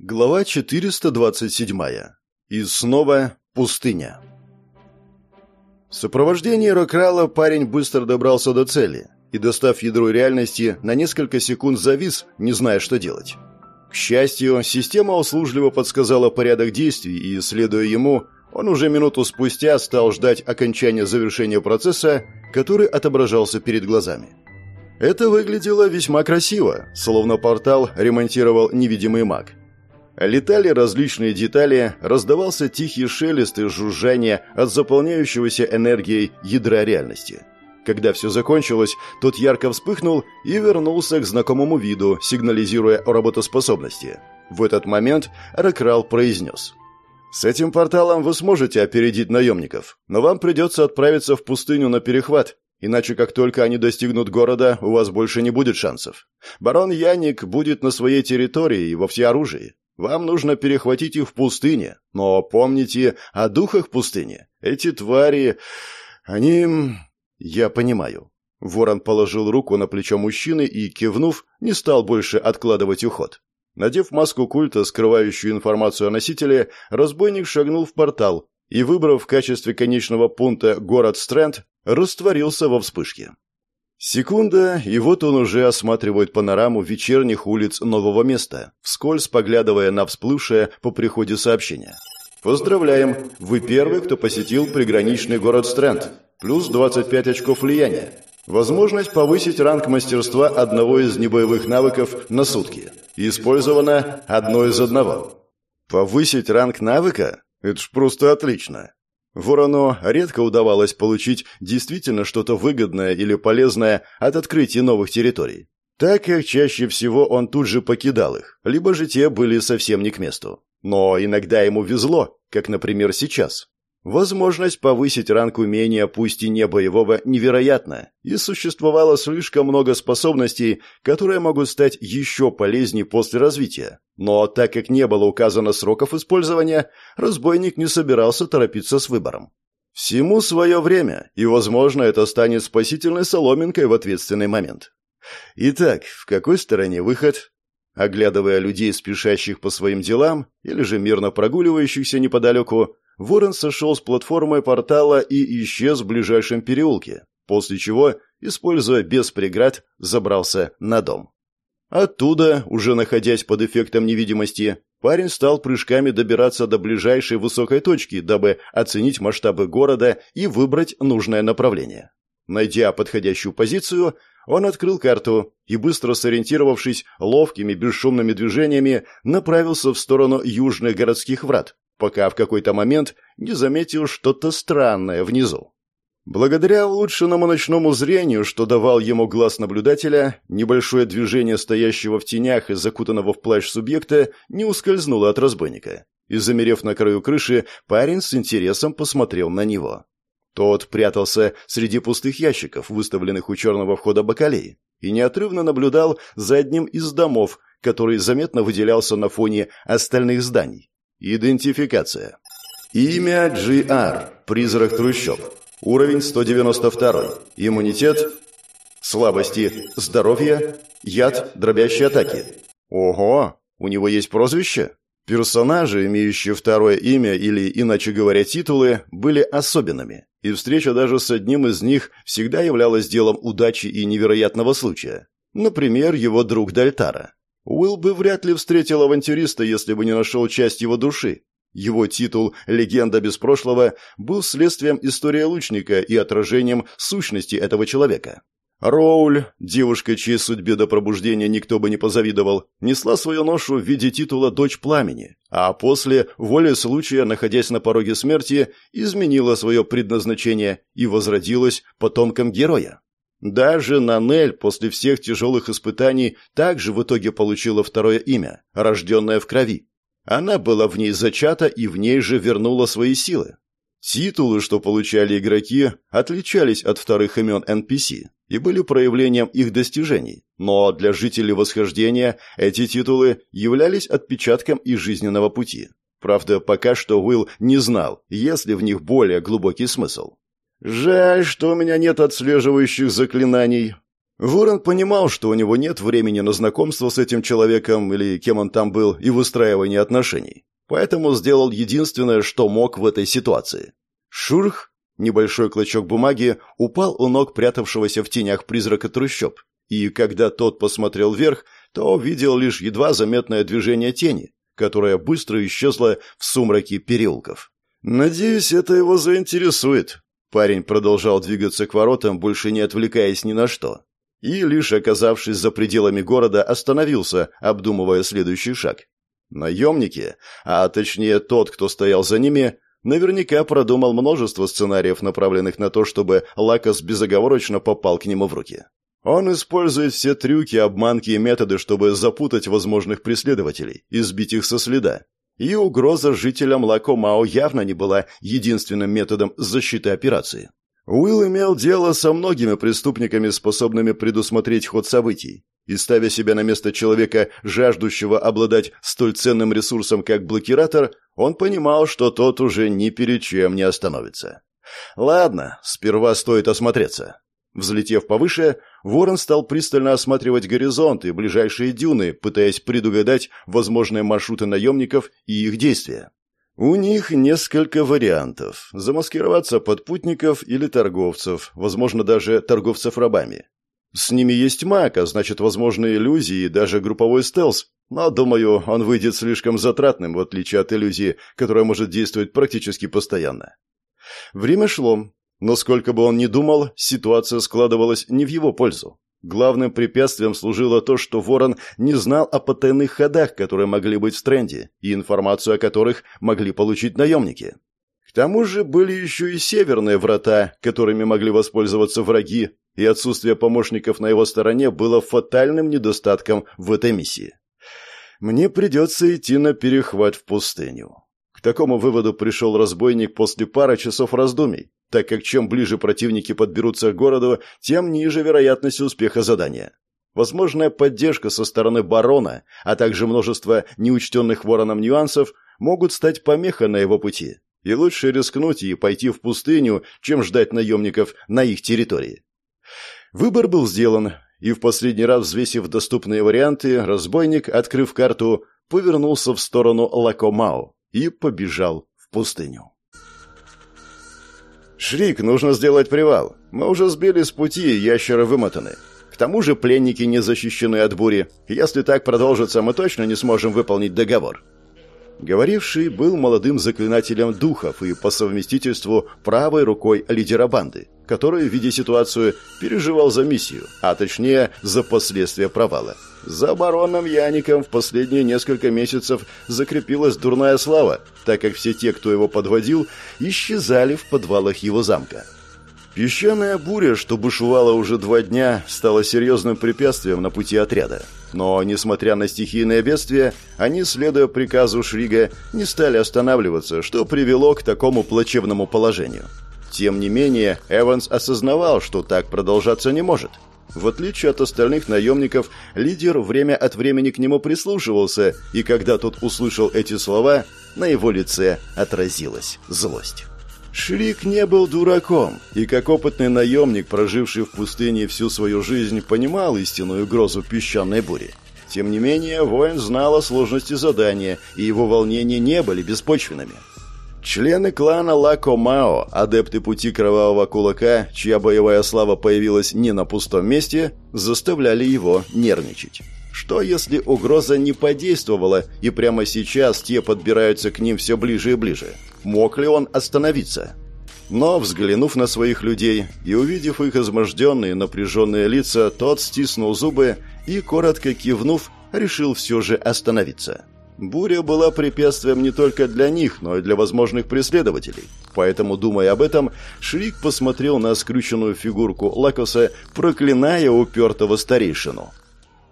Глава 427. И снова пустыня. В сопровождении Рокрала парень быстро добрался до цели и, достав ядро реальности, на несколько секунд завис, не зная, что делать. К счастью, система услужливо подсказала порядок действий, и, следуя ему, он уже минуту спустя стал ждать окончания завершения процесса, который отображался перед глазами. Это выглядело весьма красиво, словно портал ремонтировал невидимый маг. Летали различные детали, раздавался тихий шелест и жужжание от заполняющегося энергией ядра реальности. Когда все закончилось, тот ярко вспыхнул и вернулся к знакомому виду, сигнализируя о работоспособности. В этот момент Ракрал произнес. «С этим порталом вы сможете опередить наемников, но вам придется отправиться в пустыню на перехват, Иначе, как только они достигнут города, у вас больше не будет шансов. Барон Яник будет на своей территории и во всеоружии. Вам нужно перехватить их в пустыне. Но помните о духах пустыни. Эти твари... Они... Я понимаю. Ворон положил руку на плечо мужчины и, кивнув, не стал больше откладывать уход. Надев маску культа, скрывающую информацию о носителе, разбойник шагнул в портал и, выбрав в качестве конечного пункта город Стрэнд, растворился во вспышке. Секунда, и вот он уже осматривает панораму вечерних улиц нового места, вскользь поглядывая на всплывшее по приходе сообщение. «Поздравляем! Вы первый, кто посетил приграничный город Стрэнд. Плюс 25 очков влияния. Возможность повысить ранг мастерства одного из небоевых навыков на сутки. Использовано одно из одного». «Повысить ранг навыка? Это ж просто отлично!» Ворону редко удавалось получить действительно что-то выгодное или полезное от открытия новых территорий. Так как чаще всего он тут же покидал их, либо же те были совсем не к месту. Но иногда ему везло, как, например, сейчас. Возможность повысить ранг умения, пусть и не боевого, невероятна, и существовало слишком много способностей, которые могут стать еще полезнее после развития. Но так как не было указано сроков использования, разбойник не собирался торопиться с выбором. Всему свое время, и, возможно, это станет спасительной соломинкой в ответственный момент. Итак, в какой стороне выход? Оглядывая людей, спешащих по своим делам, или же мирно прогуливающихся неподалеку, Ворон сошел с платформы портала и исчез в ближайшем переулке, после чего, используя без преград, забрался на дом. Оттуда, уже находясь под эффектом невидимости, парень стал прыжками добираться до ближайшей высокой точки, дабы оценить масштабы города и выбрать нужное направление. Найдя подходящую позицию, он открыл карту и, быстро сориентировавшись ловкими бесшумными движениями, направился в сторону южных городских врат, пока в какой-то момент не заметил что-то странное внизу. Благодаря улучшенному ночному зрению, что давал ему глаз наблюдателя, небольшое движение стоящего в тенях и закутанного в плащ субъекта не ускользнуло от разбойника. И, замерев на краю крыши, парень с интересом посмотрел на него. Тот прятался среди пустых ящиков, выставленных у черного входа бакалеи, и неотрывно наблюдал за одним из домов, который заметно выделялся на фоне остальных зданий. Идентификация. Имя GR. Призрак трущоб. Уровень 192. Иммунитет. Слабости. Здоровье. Яд. Дробящие атаки. Ого! У него есть прозвище? Персонажи, имеющие второе имя или, иначе говоря, титулы, были особенными, и встреча даже с одним из них всегда являлась делом удачи и невероятного случая. Например, его друг Дальтара. Уилл бы вряд ли встретил авантюриста, если бы не нашел часть его души. Его титул «Легенда без прошлого» был следствием истории лучника и отражением сущности этого человека. Роуль, девушка, чьей судьбе до пробуждения никто бы не позавидовал, несла свою ношу в виде титула «Дочь пламени», а после, воле случая, находясь на пороге смерти, изменила свое предназначение и возродилась потомком героя. Даже Нанель после всех тяжелых испытаний также в итоге получила второе имя, рожденное в крови. Она была в ней зачата и в ней же вернула свои силы. Титулы, что получали игроки, отличались от вторых имен NPC и были проявлением их достижений, но для жителей Восхождения эти титулы являлись отпечатком их жизненного пути. Правда, пока что Уилл не знал, есть ли в них более глубокий смысл. Жаль, что у меня нет отслеживающих заклинаний. Ворон понимал, что у него нет времени на знакомство с этим человеком или кем он там был и выстраивание отношений. Поэтому сделал единственное, что мог в этой ситуации. Шурх, небольшой клочок бумаги, упал у ног прятавшегося в тенях призрака трущоб. И когда тот посмотрел вверх, то видел лишь едва заметное движение тени, которое быстро исчезло в сумраке переулков. «Надеюсь, это его заинтересует». Парень продолжал двигаться к воротам, больше не отвлекаясь ни на что и, лишь оказавшись за пределами города, остановился, обдумывая следующий шаг. Наемники, а точнее тот, кто стоял за ними, наверняка продумал множество сценариев, направленных на то, чтобы Лакос безоговорочно попал к нему в руки. Он использует все трюки, обманки и методы, чтобы запутать возможных преследователей и сбить их со следа. И угроза жителям Лако Мао явно не была единственным методом защиты операции. Уилл имел дело со многими преступниками, способными предусмотреть ход событий, и ставя себя на место человека, жаждущего обладать столь ценным ресурсом, как блокиратор, он понимал, что тот уже ни перед чем не остановится. Ладно, сперва стоит осмотреться. Взлетев повыше, Ворон стал пристально осматривать горизонт и ближайшие дюны, пытаясь предугадать возможные маршруты наемников и их действия. У них несколько вариантов. Замаскироваться под путников или торговцев, возможно, даже торговцев рабами. С ними есть маг, а значит, возможны иллюзии и даже групповой стелс, но, думаю, он выйдет слишком затратным, в отличие от иллюзии, которая может действовать практически постоянно. Время шло, но сколько бы он ни думал, ситуация складывалась не в его пользу. Главным препятствием служило то, что Ворон не знал о потайных ходах, которые могли быть в стренде, и информацию о которых могли получить наемники. К тому же были еще и северные врата, которыми могли воспользоваться враги, и отсутствие помощников на его стороне было фатальным недостатком в этой миссии. Мне придется идти на перехват в пустыню. К такому выводу пришел разбойник после пары часов раздумий, так как чем ближе противники подберутся к городу, тем ниже вероятность успеха задания. Возможная поддержка со стороны барона, а также множество неучтенных вороном нюансов могут стать помехой на его пути. И лучше рискнуть и пойти в пустыню, чем ждать наемников на их территории. Выбор был сделан, и в последний раз, взвесив доступные варианты, разбойник, открыв карту, повернулся в сторону Лакомао и побежал в пустыню. «Шрик, нужно сделать привал. Мы уже сбили с пути, ящеры вымотаны. К тому же пленники не защищены от бури. Если так продолжится, мы точно не сможем выполнить договор». Говоривший был молодым заклинателем духов и по совместительству правой рукой лидера банды, который, видя ситуацию, переживал за миссию, а точнее за последствия провала. За бароном Яником в последние несколько месяцев закрепилась дурная слава, так как все те, кто его подводил, исчезали в подвалах его замка. Песчаная буря, что бушевала уже два дня, стала серьезным препятствием на пути отряда. Но, несмотря на стихийное бедствие, они, следуя приказу Шрига, не стали останавливаться, что привело к такому плачевному положению. Тем не менее, Эванс осознавал, что так продолжаться не может – в отличие от остальных наемников, лидер время от времени к нему прислушивался, и когда тот услышал эти слова, на его лице отразилась злость. Шрик не был дураком, и как опытный наемник, проживший в пустыне всю свою жизнь, понимал истинную угрозу песчаной бури. Тем не менее, воин знал о сложности задания, и его волнения не были беспочвенными. Члены клана Лако Мао, адепты пути кровавого кулака, чья боевая слава появилась не на пустом месте, заставляли его нервничать. Что если угроза не подействовала, и прямо сейчас те подбираются к ним все ближе и ближе? Мог ли он остановиться? Но, взглянув на своих людей и увидев их изможденные напряженные лица, тот стиснул зубы и, коротко кивнув, решил все же остановиться. Буря была препятствием не только для них, но и для возможных преследователей. Поэтому, думая об этом, Шрик посмотрел на скрюченную фигурку Лакоса, проклиная упертого старейшину.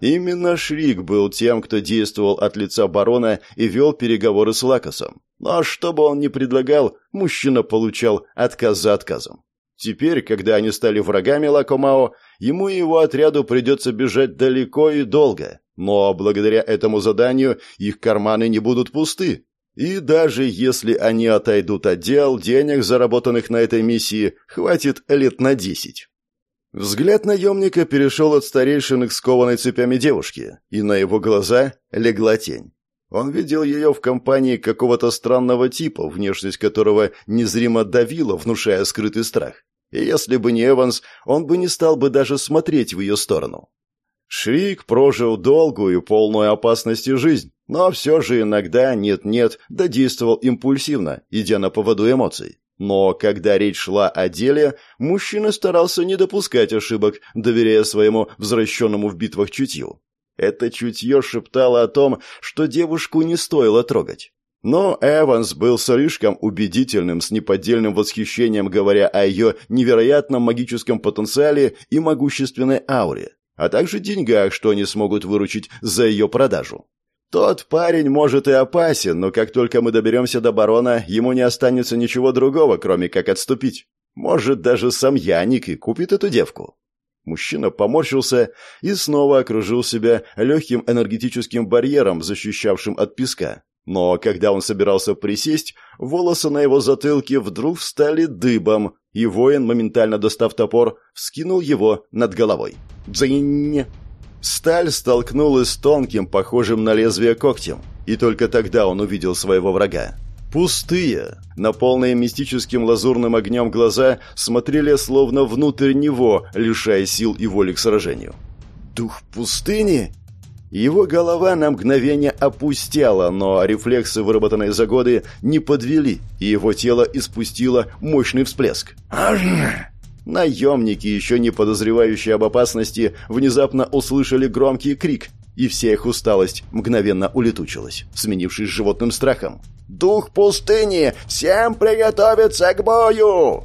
Именно Шрик был тем, кто действовал от лица барона и вел переговоры с Лакосом. Но что бы он ни предлагал, мужчина получал отказ за отказом. Теперь, когда они стали врагами Лакомао, ему и его отряду придется бежать далеко и долго. Но благодаря этому заданию их карманы не будут пусты. И даже если они отойдут от дел, денег, заработанных на этой миссии, хватит лет на десять. Взгляд наемника перешел от старейшины к скованной цепями девушки, и на его глаза легла тень. Он видел ее в компании какого-то странного типа, внешность которого незримо давила, внушая скрытый страх. И если бы не Эванс, он бы не стал бы даже смотреть в ее сторону. Шрик прожил долгую и полную опасности жизнь, но все же иногда нет-нет, да действовал импульсивно, идя на поводу эмоций. Но когда речь шла о деле, мужчина старался не допускать ошибок, доверяя своему возвращенному в битвах чутью. Это чутье шептало о том, что девушку не стоило трогать. Но Эванс был слишком убедительным, с неподдельным восхищением говоря о ее невероятном магическом потенциале и могущественной ауре а также деньгах, что они смогут выручить за ее продажу. Тот парень может и опасен, но как только мы доберемся до барона, ему не останется ничего другого, кроме как отступить. Может, даже сам Яник и купит эту девку. Мужчина поморщился и снова окружил себя легким энергетическим барьером, защищавшим от песка. Но когда он собирался присесть, волосы на его затылке вдруг встали дыбом, и воин, моментально достав топор, вскинул его над головой. «Дзынь!» Сталь столкнулась с тонким, похожим на лезвие когтем, и только тогда он увидел своего врага. Пустые, наполненные мистическим лазурным огнем глаза, смотрели словно внутрь него, лишая сил и воли к сражению. «Дух пустыни?» Его голова на мгновение опустела, но рефлексы, выработанные за годы, не подвели, и его тело испустило мощный всплеск. Наемники, еще не подозревающие об опасности, внезапно услышали громкий крик, и вся их усталость мгновенно улетучилась, сменившись животным страхом. «Дух пустыни! Всем приготовиться к бою!»